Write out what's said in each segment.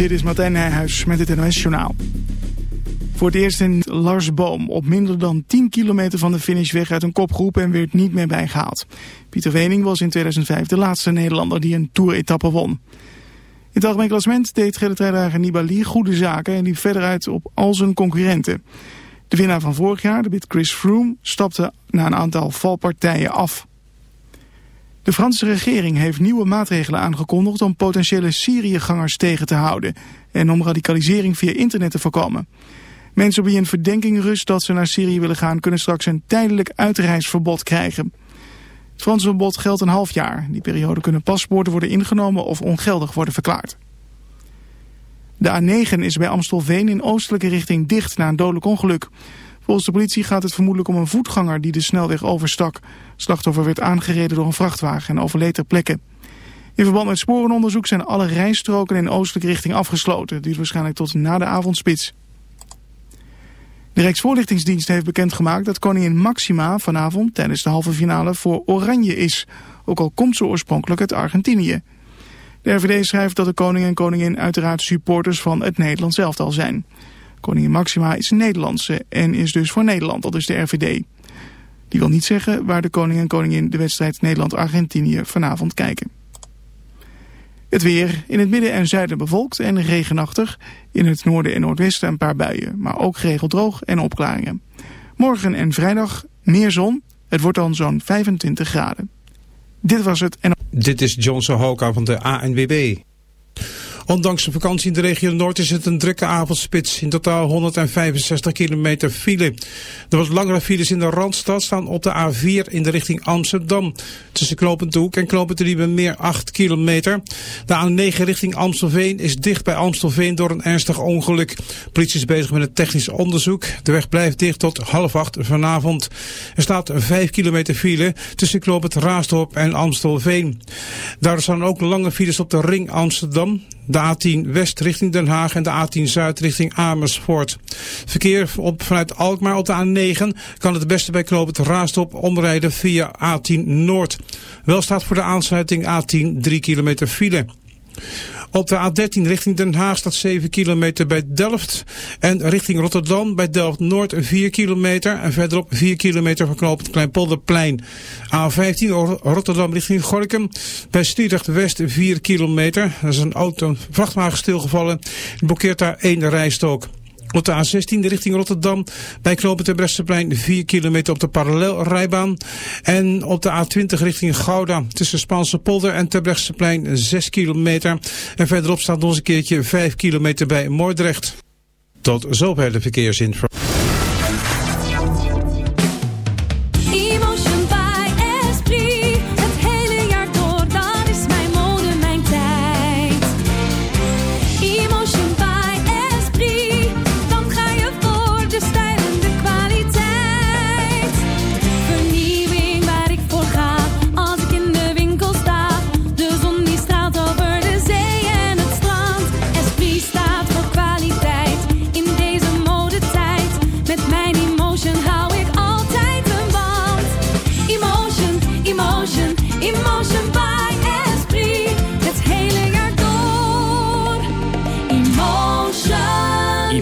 Dit is Martijn Nijhuis met het NOS-journaal. Voor het eerst in Lars Boom op minder dan 10 kilometer van de finish weg uit een kopgroep en werd niet meer bijgehaald. Pieter Wening was in 2005 de laatste Nederlander die een Tour-etappe won. In het algemeen klassement deed gele Nibali goede zaken en liep verder uit op al zijn concurrenten. De winnaar van vorig jaar, de Bit Chris Froome, stapte na een aantal valpartijen af. De Franse regering heeft nieuwe maatregelen aangekondigd om potentiële Syriëgangers tegen te houden en om radicalisering via internet te voorkomen. Mensen op wie een verdenking rust dat ze naar Syrië willen gaan kunnen straks een tijdelijk uitreisverbod krijgen. Het Franse verbod geldt een half jaar. In die periode kunnen paspoorten worden ingenomen of ongeldig worden verklaard. De A9 is bij Amstelveen in oostelijke richting dicht na een dodelijk ongeluk. Volgens de politie gaat het vermoedelijk om een voetganger die de snelweg overstak. Slachtoffer werd aangereden door een vrachtwagen en overleed ter plekke. In verband met sporenonderzoek zijn alle rijstroken in oostelijke richting afgesloten. Duurt waarschijnlijk tot na de avondspits. De Rijksvoorlichtingsdienst heeft bekendgemaakt dat koningin Maxima vanavond tijdens de halve finale voor Oranje is. Ook al komt ze oorspronkelijk uit Argentinië. De RVD schrijft dat de koning en koningin uiteraard supporters van het Nederlands elftal zijn. Koningin Maxima is een Nederlandse en is dus voor Nederland, dat is de RVD. Die wil niet zeggen waar de koning en koningin de wedstrijd Nederland-Argentinië vanavond kijken. Het weer in het midden en zuiden bevolkt en regenachtig. In het noorden en noordwesten een paar buien, maar ook geregeld droog en opklaringen. Morgen en vrijdag meer zon. Het wordt dan zo'n 25 graden. Dit was het en... Dit is Johnson Hoka van de ANWB. Ondanks de vakantie in de regio Noord is het een drukke avondspits. In totaal 165 kilometer file. Er was langere files in de Randstad staan op de A4 in de richting Amsterdam. Tussen Knopend Hoek en Knopend meer 8 kilometer. De A9 richting Amstelveen is dicht bij Amstelveen door een ernstig ongeluk. Politie is bezig met een technisch onderzoek. De weg blijft dicht tot half acht vanavond. Er staat 5 kilometer file tussen Knopend Raasdorp en Amstelveen. Daar staan ook lange files op de ring Amsterdam de A10 West richting Den Haag en de A10 Zuid richting Amersfoort. Verkeer op, vanuit Alkmaar op de A9 kan het beste bij Knoop het Raastop omrijden via A10 Noord. Wel staat voor de aansluiting A10 3 kilometer file. Op de A13 richting Den Haag staat 7 kilometer bij Delft. En richting Rotterdam bij Delft-Noord 4 kilometer. En verderop 4 kilometer van knooppunt Kleinpolderplein. A15 Rotterdam richting Gorkum. Bij Stiedrecht-West 4 kilometer. Er is een auto, een vrachtwagen stilgevallen. Blokkeert daar één rijstok. Op de A16 richting Rotterdam bij knopen ten Bresseplein 4 kilometer op de parallelrijbaan. En op de A20 richting Gouda tussen Spaanse polder en Terbrechtseplein 6 kilometer. En verderop staat nog eens een keertje 5 kilometer bij Moordrecht. Tot zover de verkeersinformatie.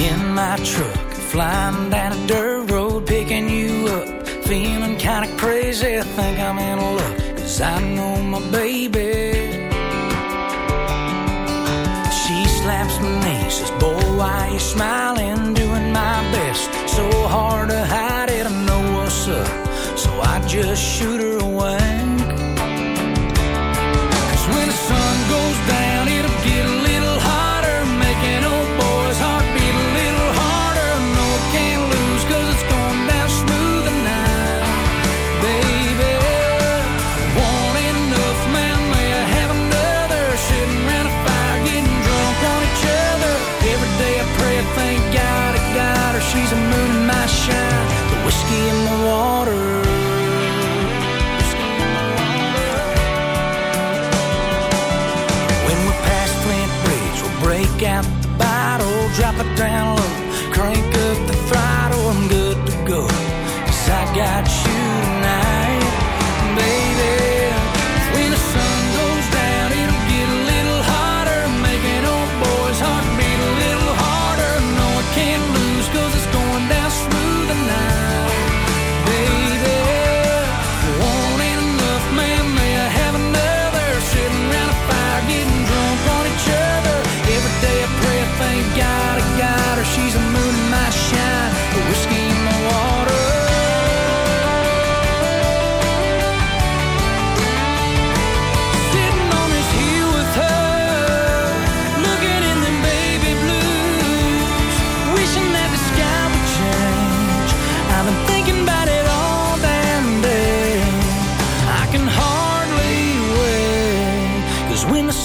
in my truck, flying down a dirt road, picking you up. Feeling kinda crazy, think I'm in luck, cause I know my baby. She slaps my knee, says, Boy, why you smiling? Doing my best, so hard to hide it, I know what's up. So I just shoot her away.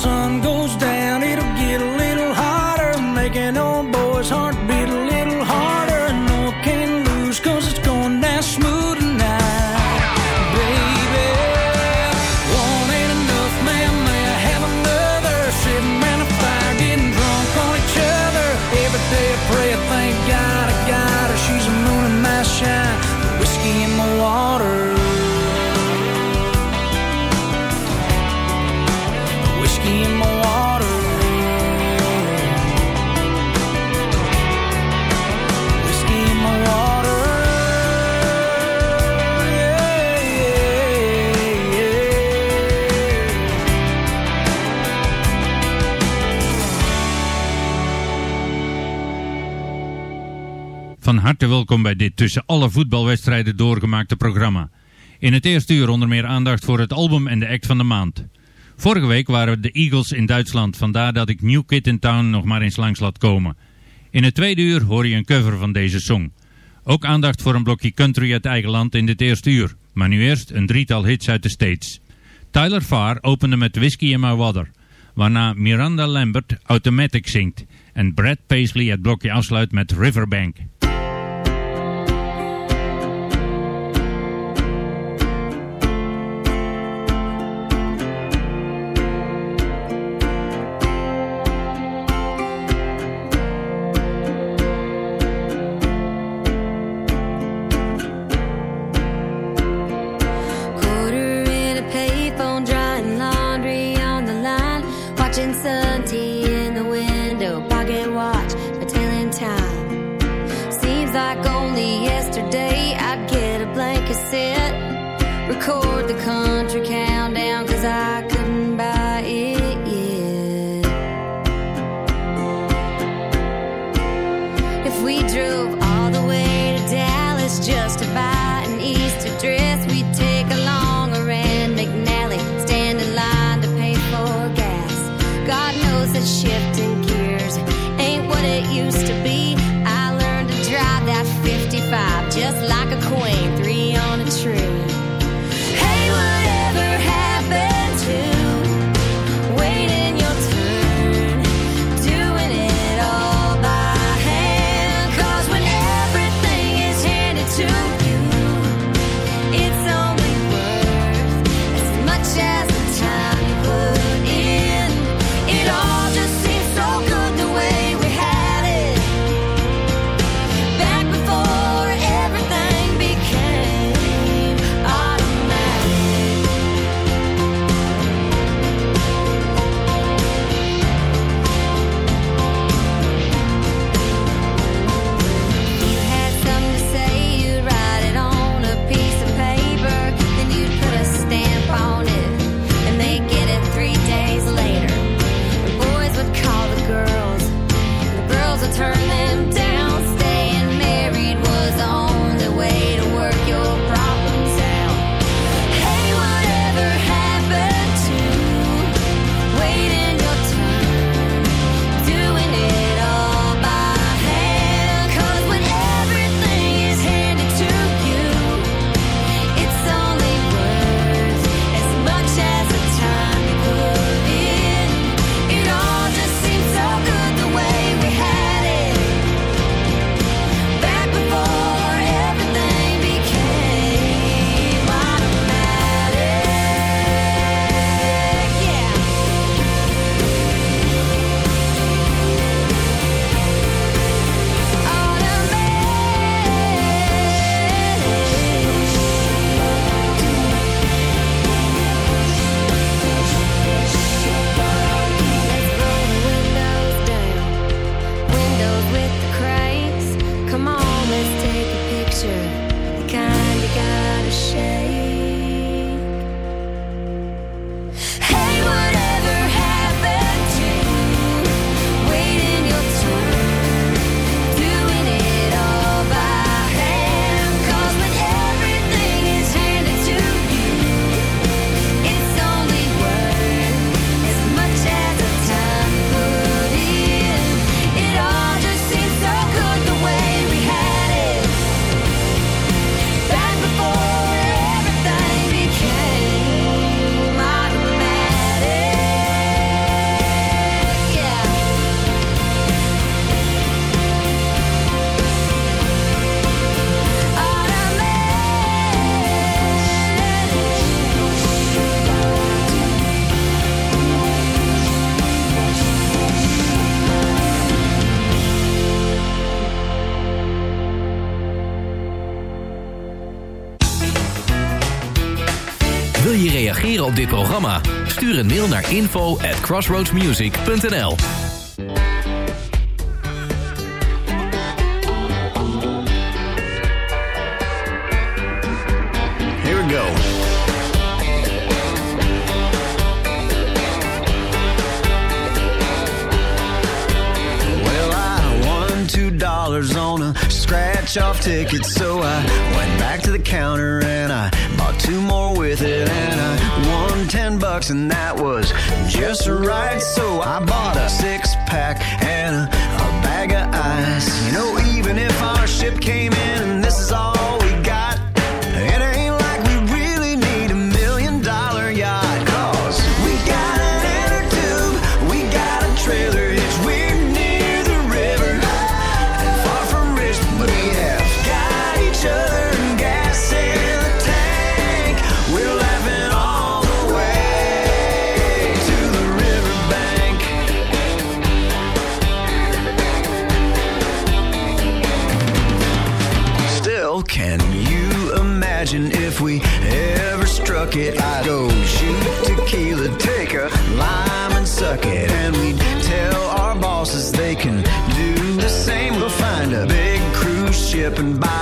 sun goes down. harte welkom bij dit tussen alle voetbalwedstrijden doorgemaakte programma. In het eerste uur onder meer aandacht voor het album en de act van de maand. Vorige week waren we de Eagles in Duitsland, vandaar dat ik New Kid in Town nog maar eens langs laat komen. In het tweede uur hoor je een cover van deze song. Ook aandacht voor een blokje country uit eigen land in dit eerste uur. Maar nu eerst een drietal hits uit de States. Tyler Farr opende met Whiskey in My Water. Waarna Miranda Lambert Automatic zingt. En Brad Paisley het blokje afsluit met Riverbank. record the country cat. Dit programma? Stuur een mail naar info at crossroadsmusic.nl Here we go. Dollars on a scratch off ticket, so I bucks, and that was just right. So I bought a six pack and a, bag of ice. You know, even if our ship came in and by.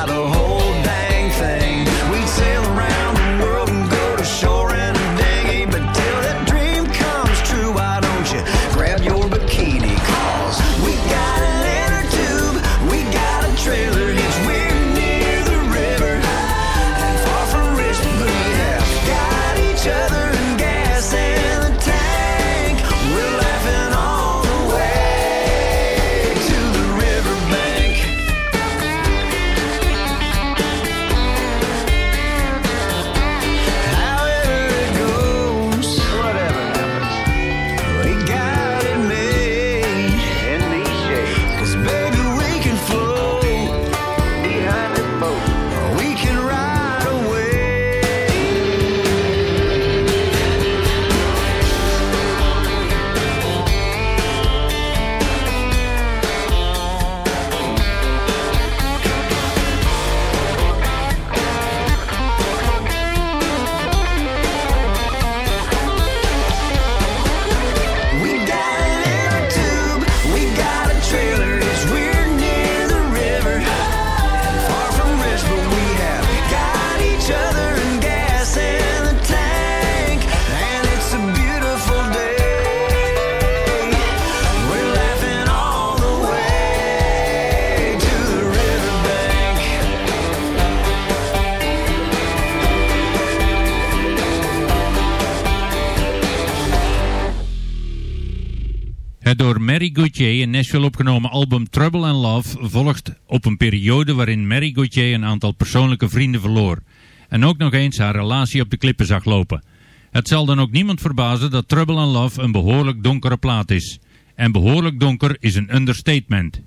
Album Trouble and Love volgt op een periode waarin Mary Gauthier een aantal persoonlijke vrienden verloor en ook nog eens haar relatie op de klippen zag lopen. Het zal dan ook niemand verbazen dat Trouble and Love een behoorlijk donkere plaat is. En behoorlijk donker is een understatement.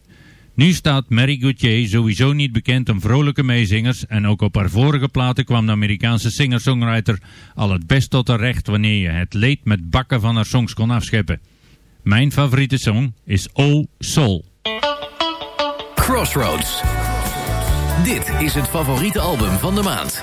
Nu staat Mary Gauthier sowieso niet bekend om vrolijke meezingers en ook op haar vorige platen kwam de Amerikaanse singer-songwriter al het best tot haar recht wanneer je het leed met bakken van haar songs kon afscheppen. Mijn favoriete song is Oh Soul. Crossroads. Dit is het favoriete album van de maand.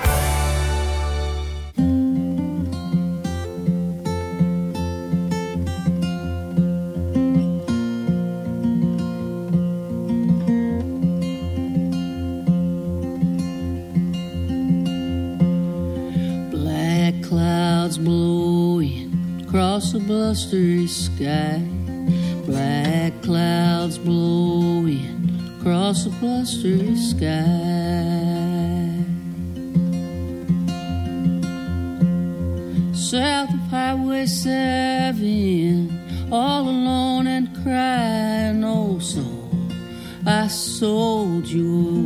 Black clouds blowing across a blustery sky. Across a blustery sky. South of Highway 7, all alone and crying, oh soul, I sold you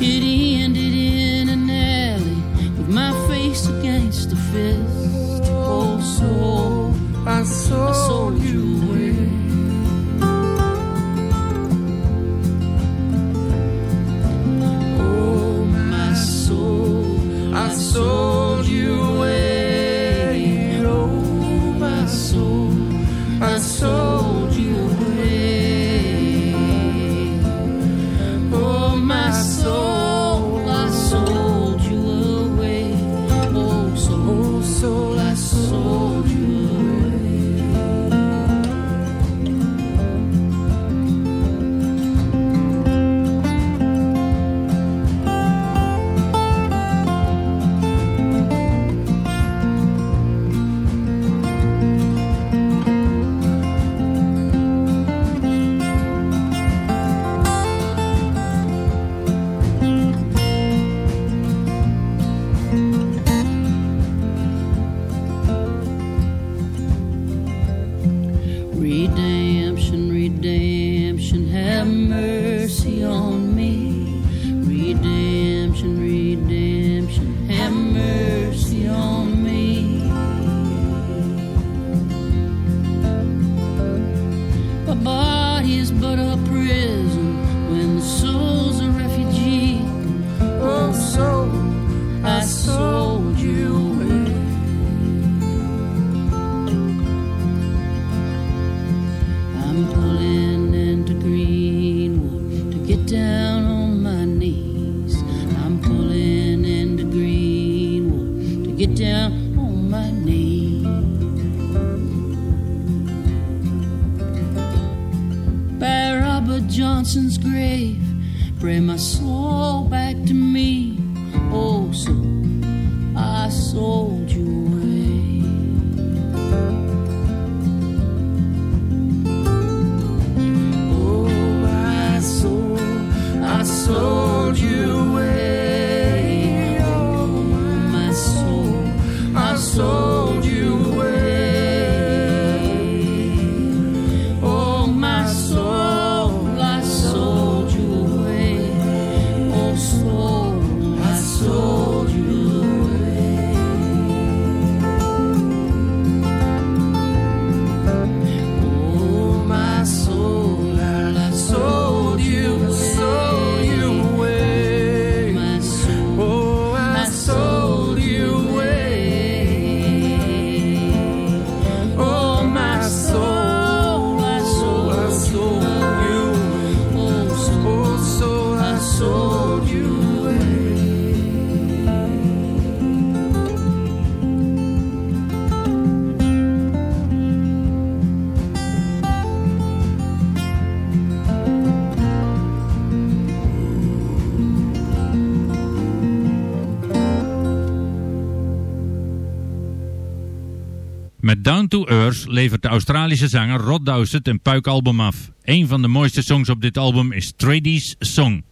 It ended Johnson's grave, bring my soul back to me. Oh, so I sold Earth levert de Australische zanger Rod Dowsett een puikalbum af. Een van de mooiste songs op dit album is Tradies Song.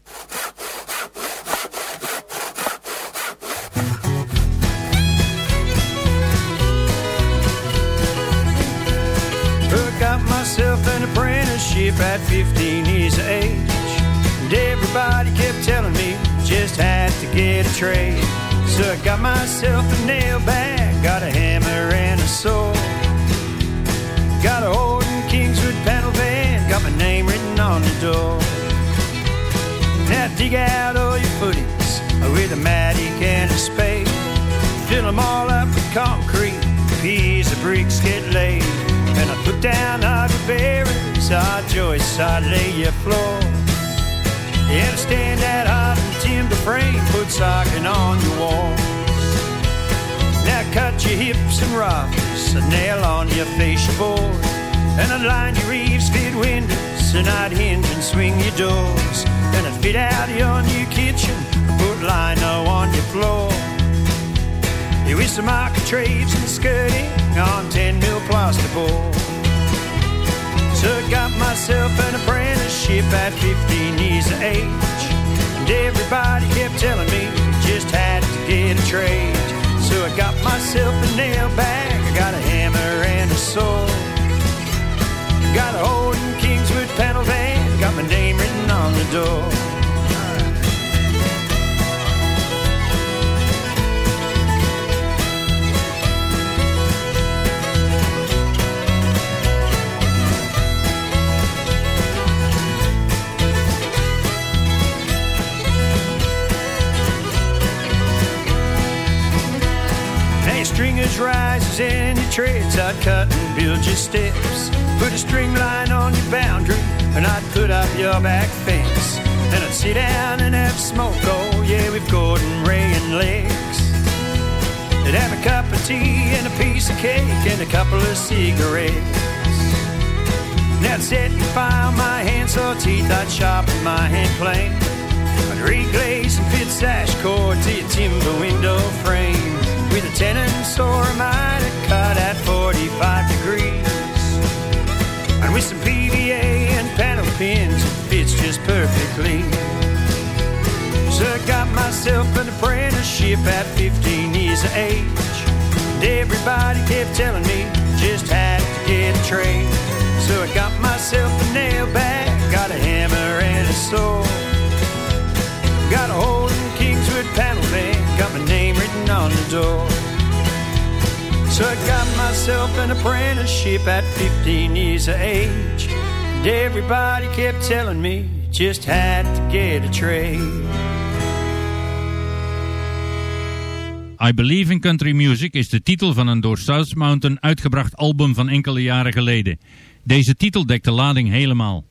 Got myself an apprenticeship at 15 years of age. And everybody kept telling me just had to get a trade. So I got myself a nail bag, got a hammer and a saw. Got a Horton Kingswood panel van, got my name written on the door. Now dig out all your footings a matic and a spade. Fill them all up with concrete, piece of bricks get laid. And I put down your barrels, our joists, I lay your floor. You understand that hot and timber frame, put socket on your walls. Now cut your hips and rockers, a nail on your fascia. And I'd line your eaves, fit windows, and I'd hinge and swing your doors. And I'd fit out your new kitchen, put lino on your floor. Yeah, with some architraves and skirting on 10 mil plasterboard. I got myself an apprenticeship at 15 years of age. And everybody kept telling me just had to get a trade. So I got myself a nail bag, I got a hammer and a saw. Got a Holden Kingswood panel van, got my name written on the door. Stringers rises and your treads. I'd cut and build your steps. Put a string line on your boundary, and I'd put up your back fence. And I'd sit down and have smoke. Oh yeah, with Gordon, Ray, and Legs. They'd have a cup of tea and a piece of cake and a couple of cigarettes. And I'd sit and file my handsaw teeth. I'd sharpen my hand plane. I'd reglaze and fit sash cord to your timber window frame with a tenant or I miter cut at 45 degrees. And with some PVA and panel pins, it fits just perfectly. So I got myself an apprenticeship at 15 years of age. And everybody kept telling me just had to get a trade. So I got myself a nail bag, got a hammer and a saw. Got a Holden Kingswood panel van, got my name written on the door. So I got myself an apprenticeship at 15 years of age. And everybody kept telling me just had to get a trade. I Believe in Country Music is de titel van een door South Mountain uitgebracht album van enkele jaren geleden. Deze titel dekt de lading helemaal.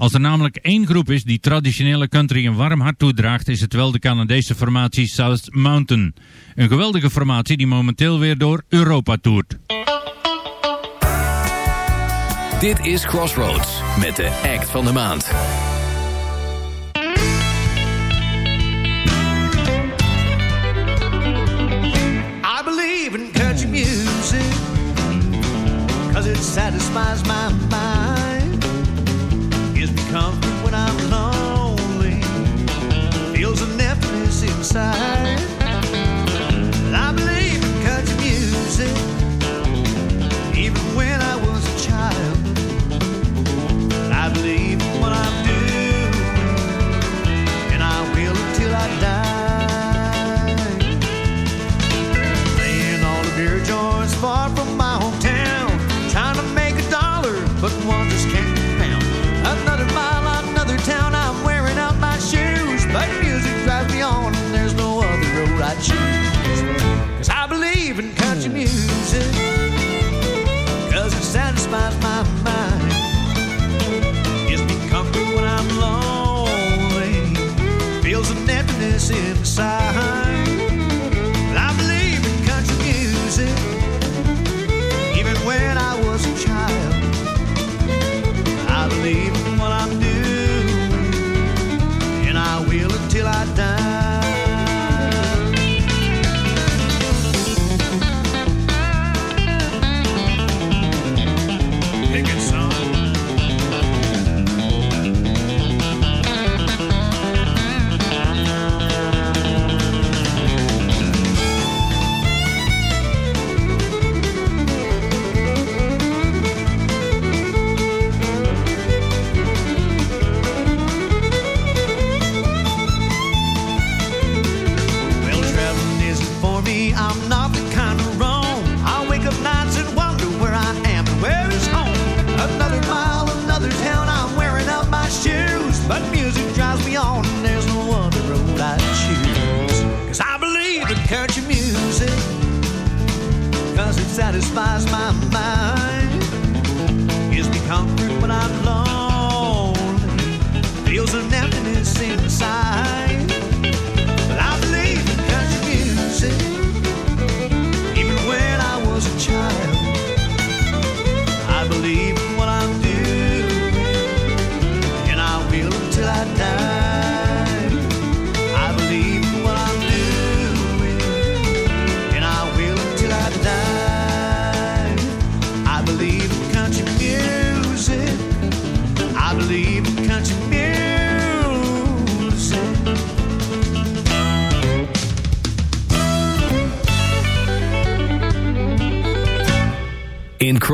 Als er namelijk één groep is die traditionele country een warm hart toedraagt, is het wel de Canadese formatie South Mountain. Een geweldige formatie die momenteel weer door Europa toert. Dit is Crossroads met de act van de maand. I believe in country music Cause it satisfies my mind side.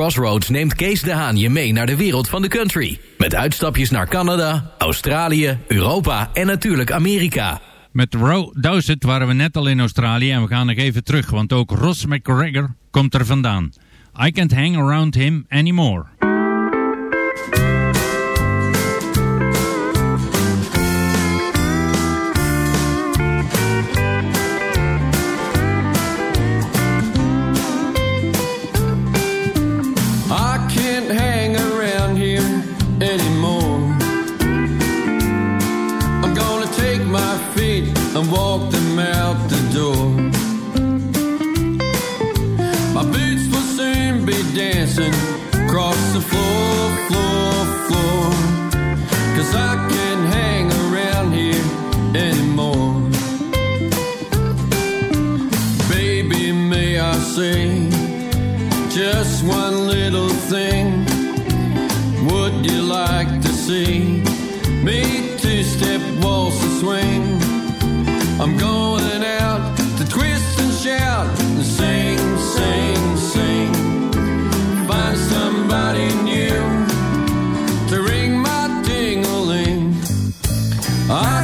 Crossroads neemt Kees de Haan je mee naar de wereld van de country. Met uitstapjes naar Canada, Australië, Europa en natuurlijk Amerika. Met Row Dowsett waren we net al in Australië en we gaan nog even terug, want ook Ross McGregor komt er vandaan. I can't hang around him anymore. Cause I can't hang around here anymore. Baby, may I say just one little thing? Would you like to see me two step waltz and swing? I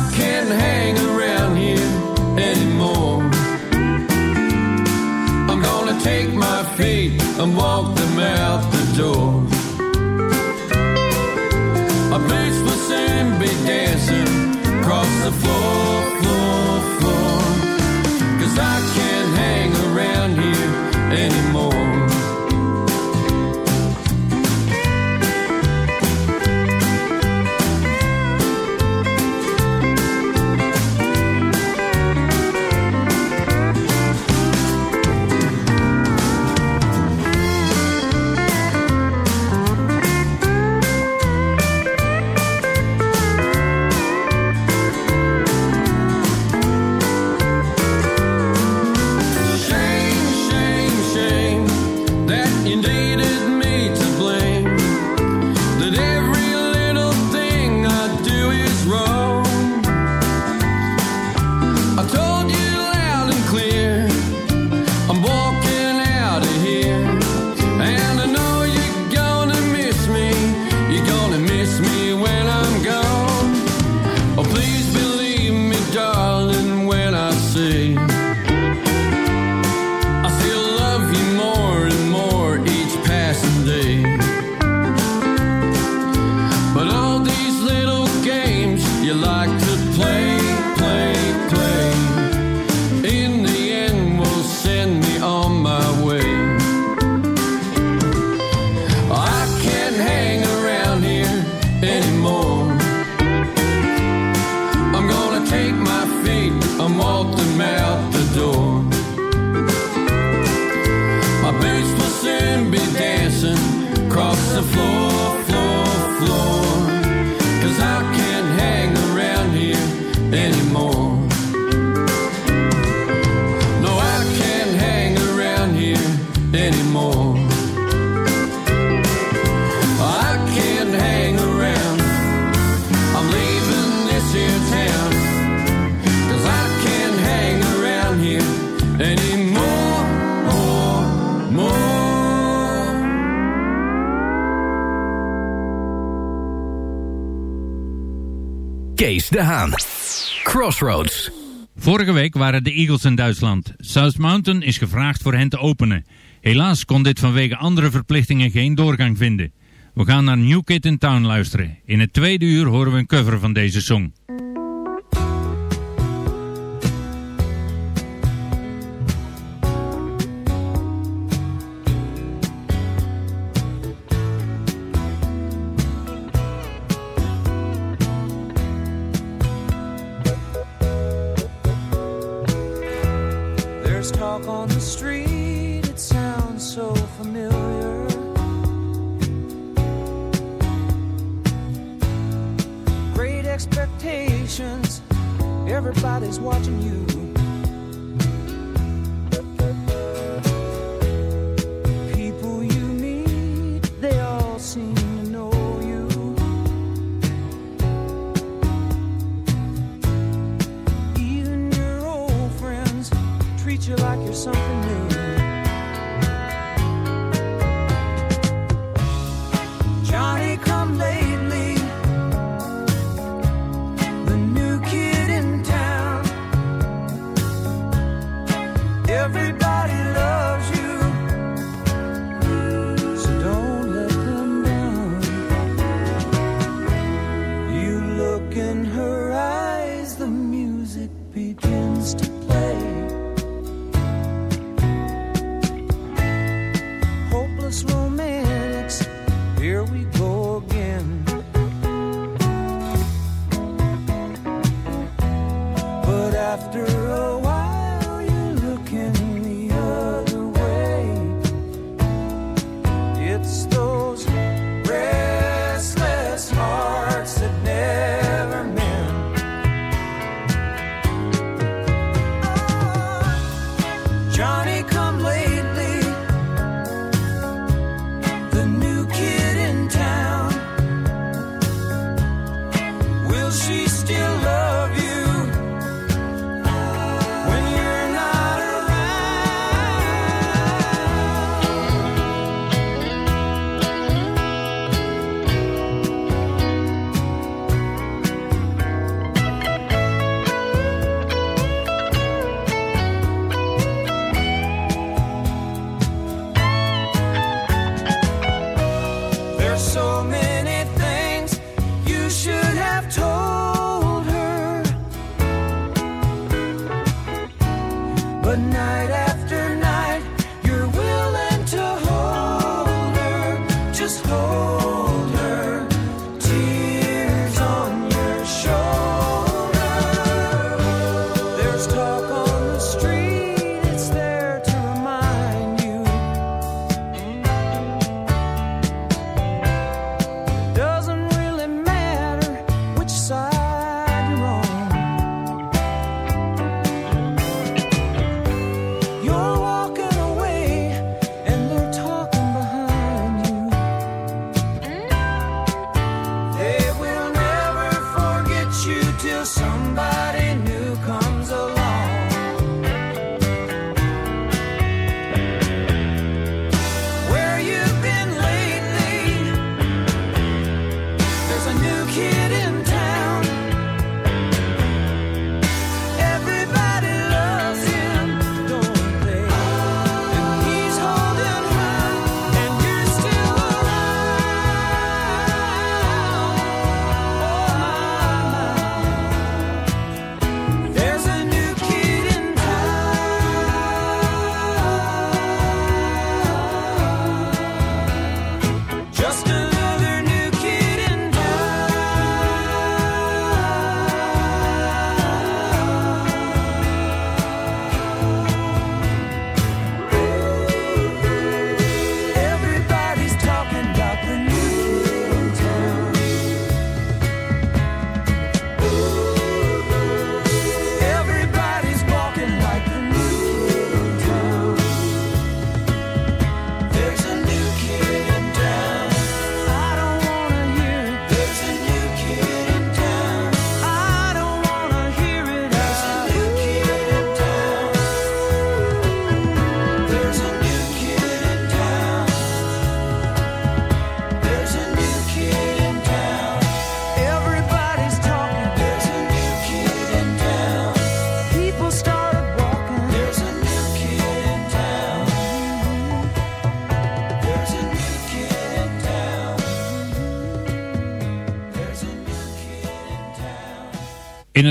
Crossroads. Vorige week waren de Eagles in Duitsland. South Mountain is gevraagd voor hen te openen. Helaas kon dit vanwege andere verplichtingen geen doorgang vinden. We gaan naar New Kid in Town luisteren. In het tweede uur horen we een cover van deze song.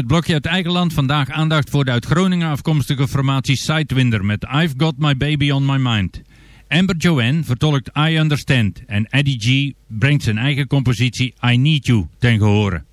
het blokje uit eigen land vandaag aandacht voor de uit Groningen afkomstige formatie Sidewinder met I've Got My Baby On My Mind. Amber Joanne vertolkt I Understand en Eddie G brengt zijn eigen compositie I Need You ten gehore.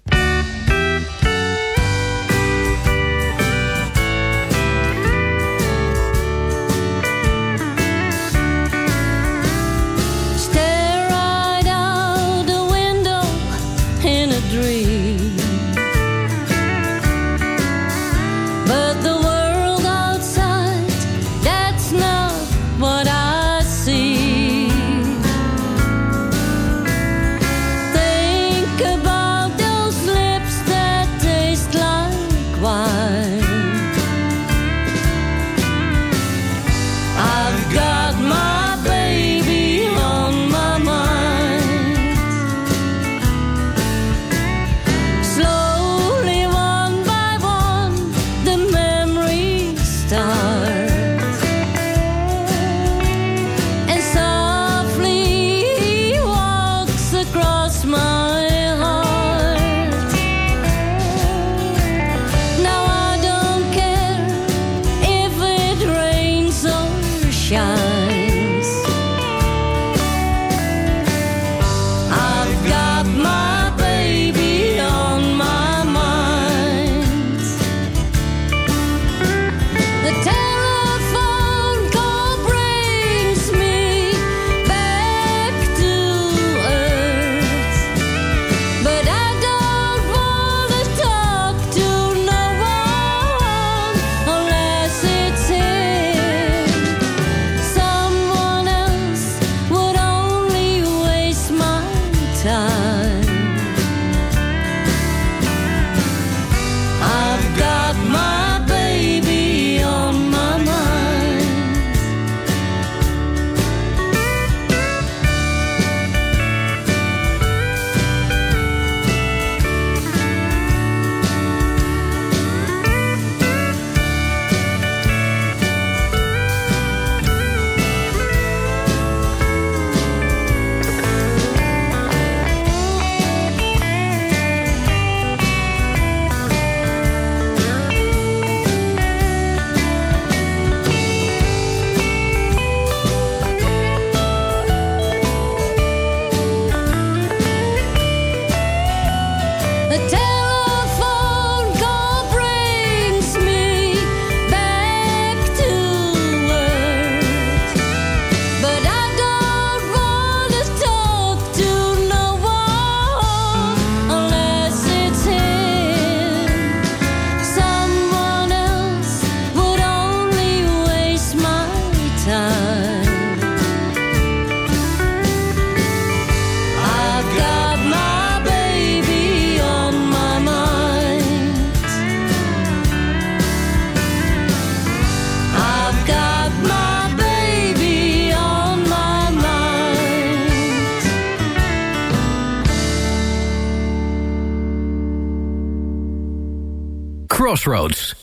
Crossroads.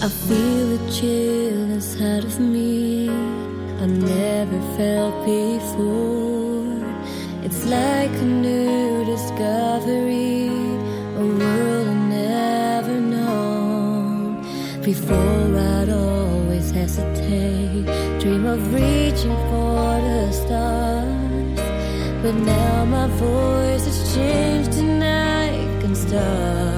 I feel a chill inside of me I never felt before. It's like a new discovery, a world I never known before. I dream of reaching for the stars. But now my voice has changed and I can start.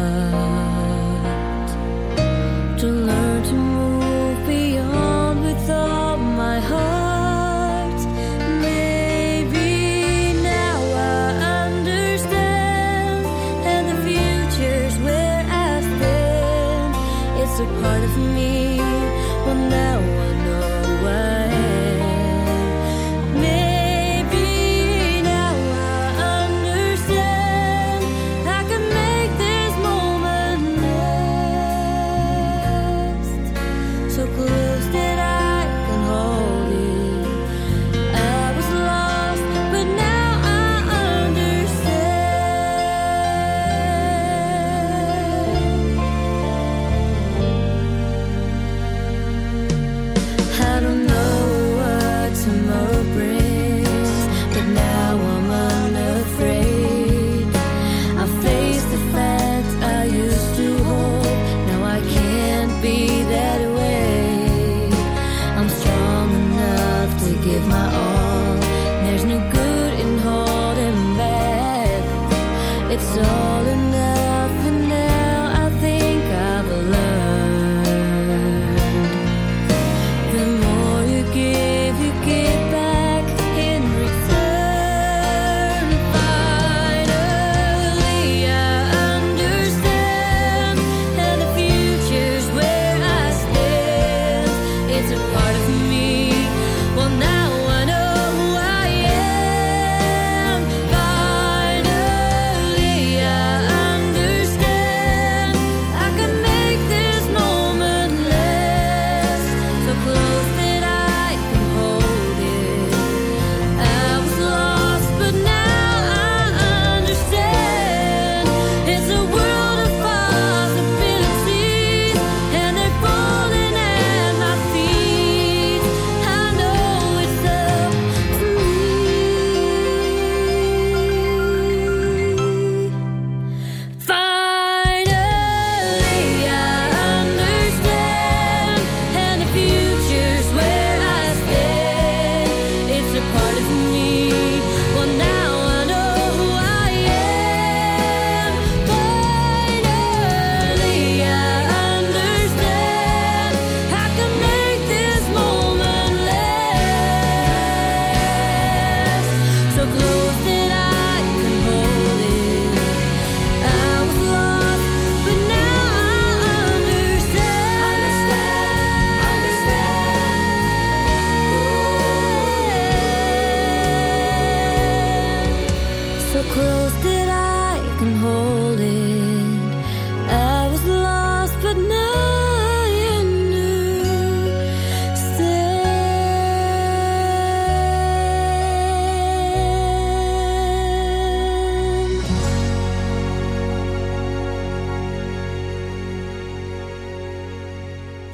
It's all.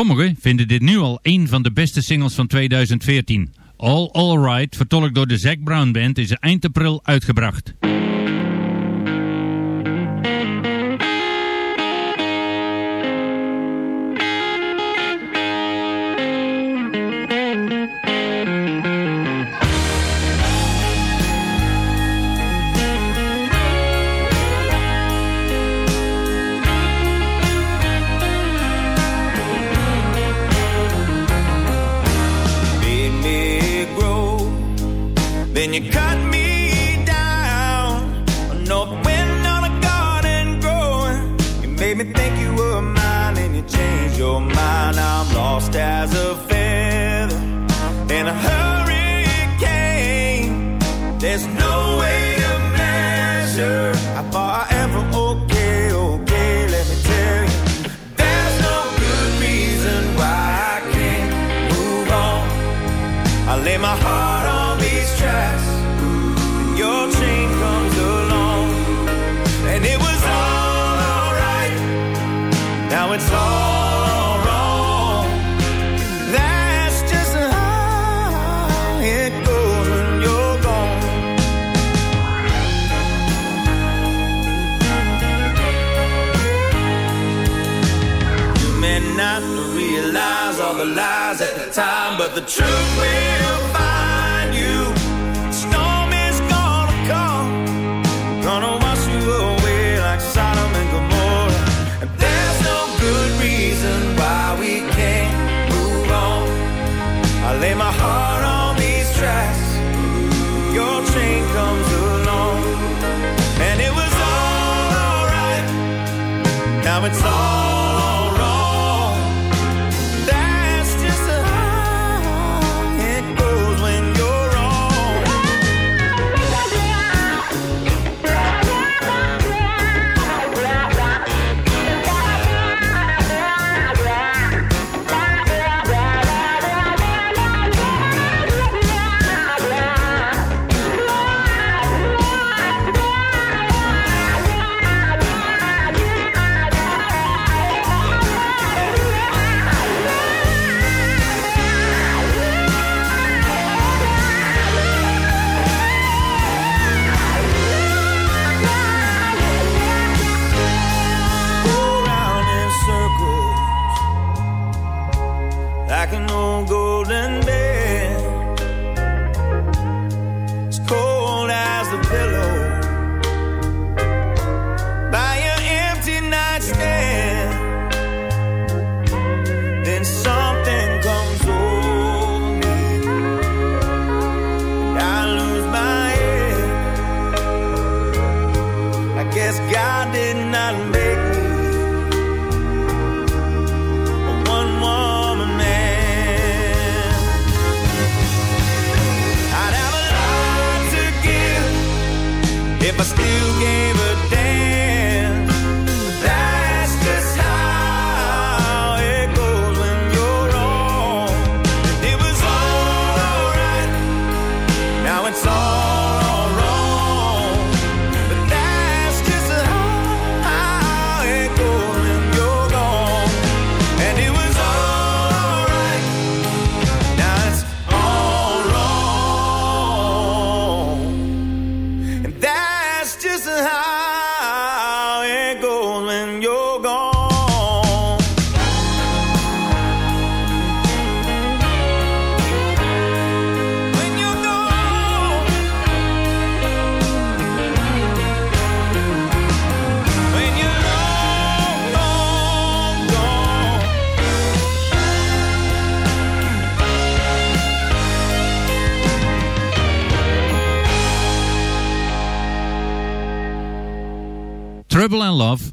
Sommigen vinden dit nu al een van de beste singles van 2014. All Alright, vertolkt door de Zac Brown Band, is eind april uitgebracht. Not realize all the lies at the time, but the truth will find you. Storm is gonna come, gonna wash you away like Sodom and Gomorrah. And there's no good reason why we can't move on. I lay my heart on these tracks. Your train comes along, and it was all alright. Now it's all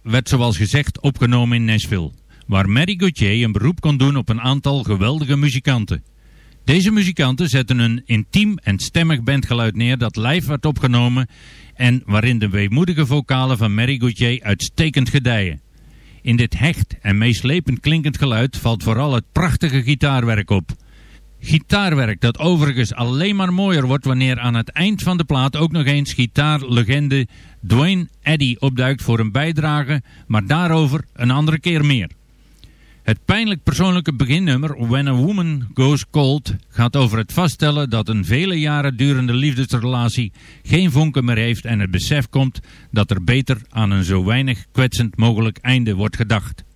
werd zoals gezegd opgenomen in Nashville, waar Mary Gauthier een beroep kon doen op een aantal geweldige muzikanten. Deze muzikanten zetten een intiem en stemmig bandgeluid neer dat live werd opgenomen en waarin de weemoedige vocalen van Mary Gauthier uitstekend gedijen. In dit hecht en meeslepend klinkend geluid valt vooral het prachtige gitaarwerk op. Gitaarwerk dat overigens alleen maar mooier wordt wanneer aan het eind van de plaat ook nog eens gitaarlegende Dwayne Eddy opduikt voor een bijdrage, maar daarover een andere keer meer. Het pijnlijk persoonlijke beginnummer When a Woman Goes Cold gaat over het vaststellen dat een vele jaren durende liefdesrelatie geen vonken meer heeft en het besef komt dat er beter aan een zo weinig kwetsend mogelijk einde wordt gedacht.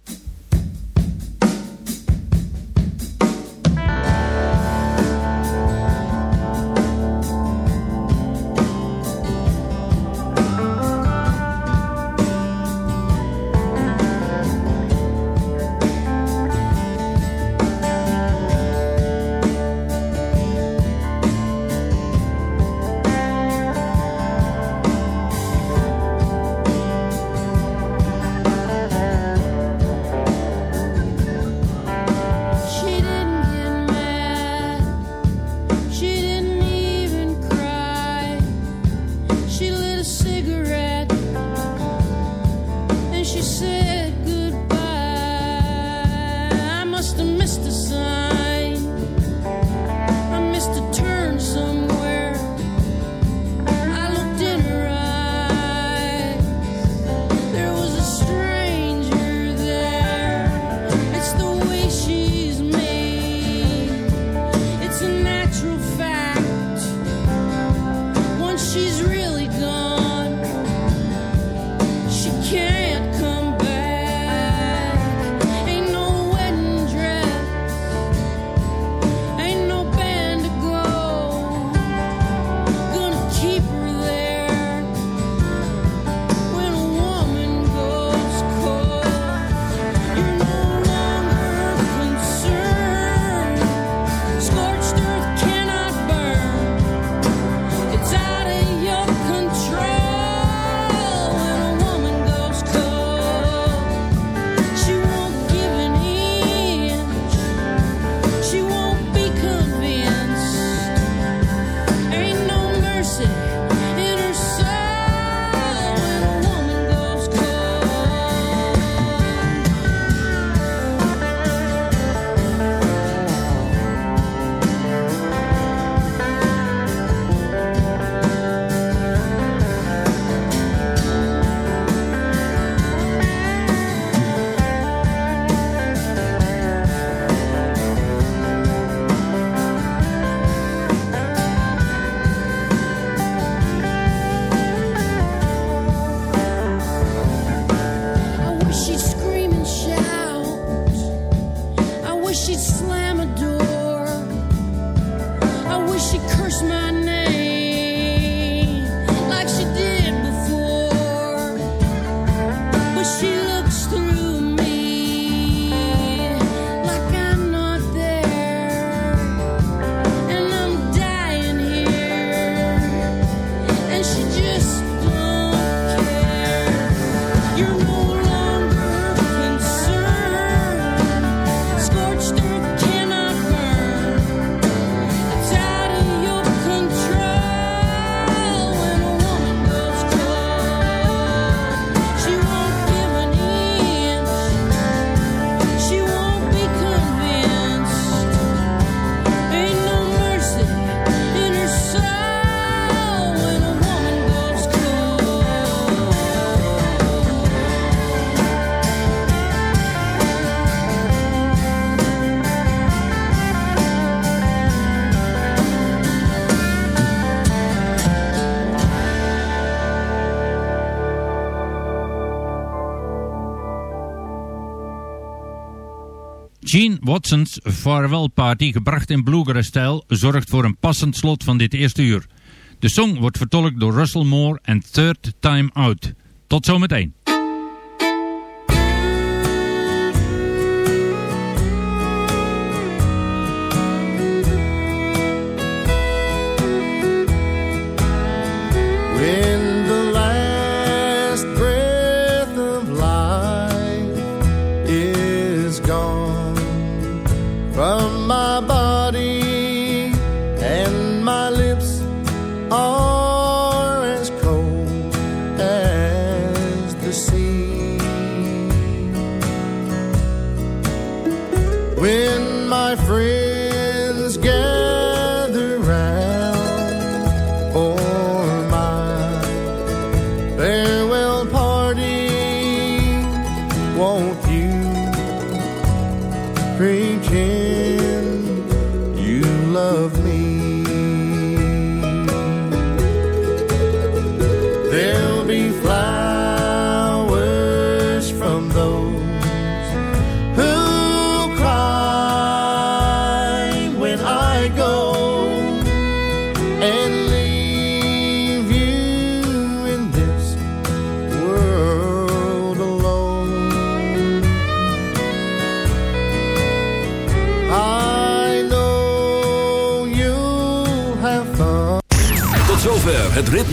Gene Watson's Farewell Party, gebracht in bluegrass-stijl, zorgt voor een passend slot van dit eerste uur. De song wordt vertolkt door Russell Moore en Third Time Out. Tot zometeen.